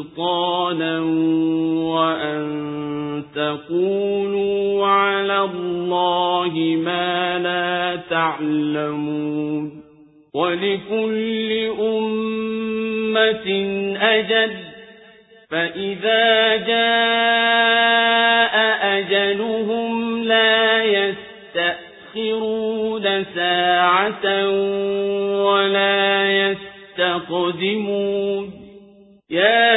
سلطانا وأن تقولوا على الله ما لا تعلمون ولكل أمة أجل فإذا جاء أجلهم لا يستأخرون ساعة ولا يستقدمون يا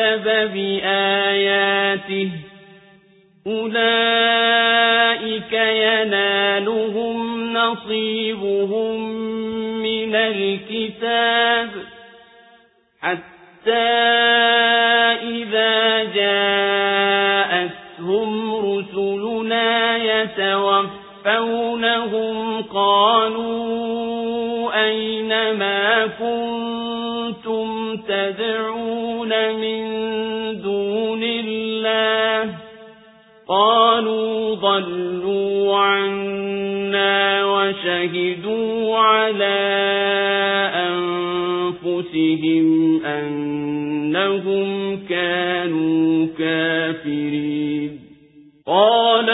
كذب بآياته أولئك ينالهم نصيبهم من الكتاب حتى إذا جاءتهم رسلنا يتوفونهم قالوا أين ما كنتم تدعون من دون الله قالوا ضلوا عنا وشهدوا على أنفسهم أنهم كانوا كافرين. قال